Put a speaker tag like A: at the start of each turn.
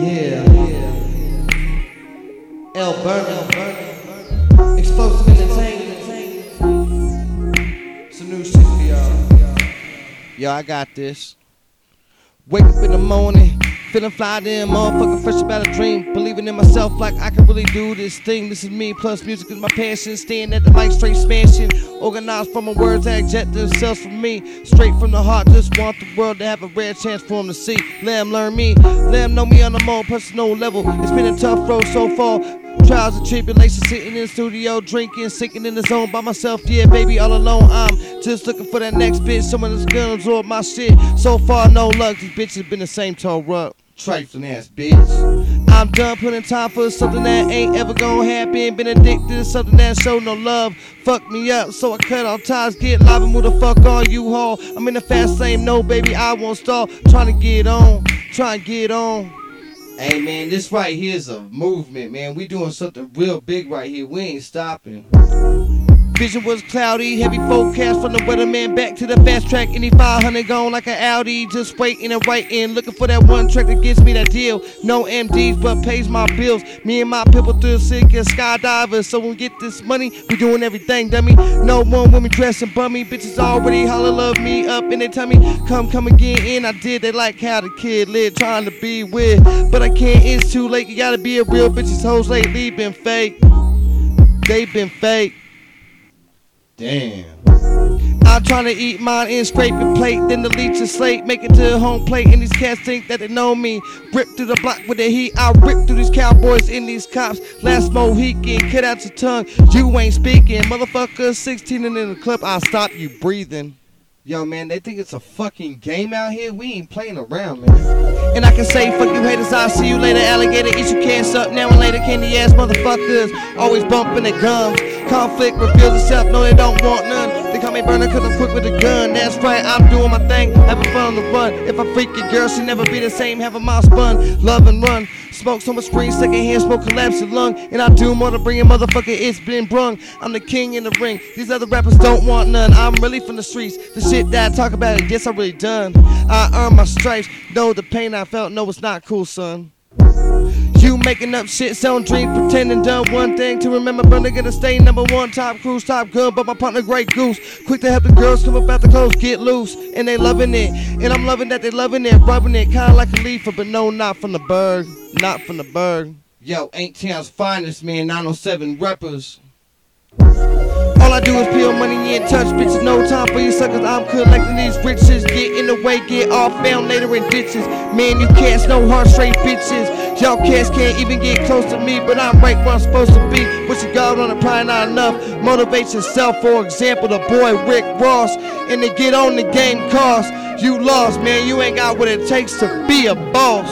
A: Yeah. Explosive entertainment. It's a new shit for y'all. Yo, I got this. Wake up in the morning, feeling fly then, motherfucker fresh about a dream. Believing in myself like I can really do this thing. This is me, plus music is my passion. Staying at the mic straight smashing. Organized from my words that eject themselves from me. Straight from the heart, just want the world to have a rare chance for them to see. Let them learn me, let them know me on a more personal level. It's been a tough road so far. Trials and tribulations, sitting in the studio, drinking, sinking in the zone by myself. Yeah, baby, all alone. I'm just looking for that next bitch, someone that's gonna absorb my shit. So far, no luck. These bitches been the same tall rug. Trifling ass bitch. I'm done putting time for something that ain't ever gonna happen. Been addicted to something that show no love. Fuck me up, so I cut off ties, get live and move the fuck on you haul. I'm in the fast lane, no baby, I won't stall. Trying to get on, trying to get on. Hey man, this right here is a movement, man. We doing something real big right here. We ain't stopping. Vision was cloudy, heavy forecast from the weatherman back to the fast track. Any 500 gone like an Audi, just waiting and waiting, looking for that one track that gets me that deal. No MDs, but pays my bills. Me and my people through sick and skydivers. So when we get this money, we doing everything, dummy. No one women dressing bummy, bitches already holler love me up in their tummy. Come, come again, and I did. They like how the kid lived, trying to be with, but I can't. It's too late. You gotta be a real bitch. bitches. Hoes lately been fake. They been fake. Damn. I'm trying to eat mine and scrape a plate, then delete your slate, make it to the home plate. And these cats think that they know me. Rip through the block with the heat, I rip through these cowboys and these cops. Last Mohican, cut out your tongue, you ain't speaking. Motherfucker, 16 and in the club, I'll stop you breathing. Yo, man, they think it's a fucking game out here. We ain't playing around, man. And I can say, fuck you haters, I'll see you later. Alligator, eat your cans up now and later. Candy ass motherfuckers, always bumping their gums. Conflict reveals itself, no, they don't want none. They call me Burna cause I'm quick with a gun. That's right, I'm doing my thing, having fun on the run. If I freak your girl, she never be the same. Have a mouth spun, love and run. Smoke so much screen, second hand smoke collapse your lung. And I do more to bring a motherfucker, it's been brung. I'm the king in the ring. These other rappers don't want none. I'm really from the streets. The shit that I talk about, yes, I really done. I earned my stripes. Know the pain I felt, no, it's not cool, son. You making up shit, selling dreams, pretending done one thing to remember, brother gonna stay number one, top cruise, top gun, but my partner great Goose. Quick to help the girls come up out the clothes, get loose, and they loving it, and I'm loving that they loving it, rubbing it, kinda like a leaf, but no, not from the bird, not from the bird. Yo, ain't town's finest, man, 907 rappers. All I do is peel money in touch, bitches. No time for you suckers. I'm collecting these riches. Get in the way, get off, found later in ditches. Man, you cats, no heart straight bitches. Y'all cats can't even get close to me, but I'm right where I'm supposed to be. What you got on it, probably not enough. Motivate yourself, for example, the boy Rick Ross. And to get on the game cost. You lost, man. You ain't got what it takes to be a boss.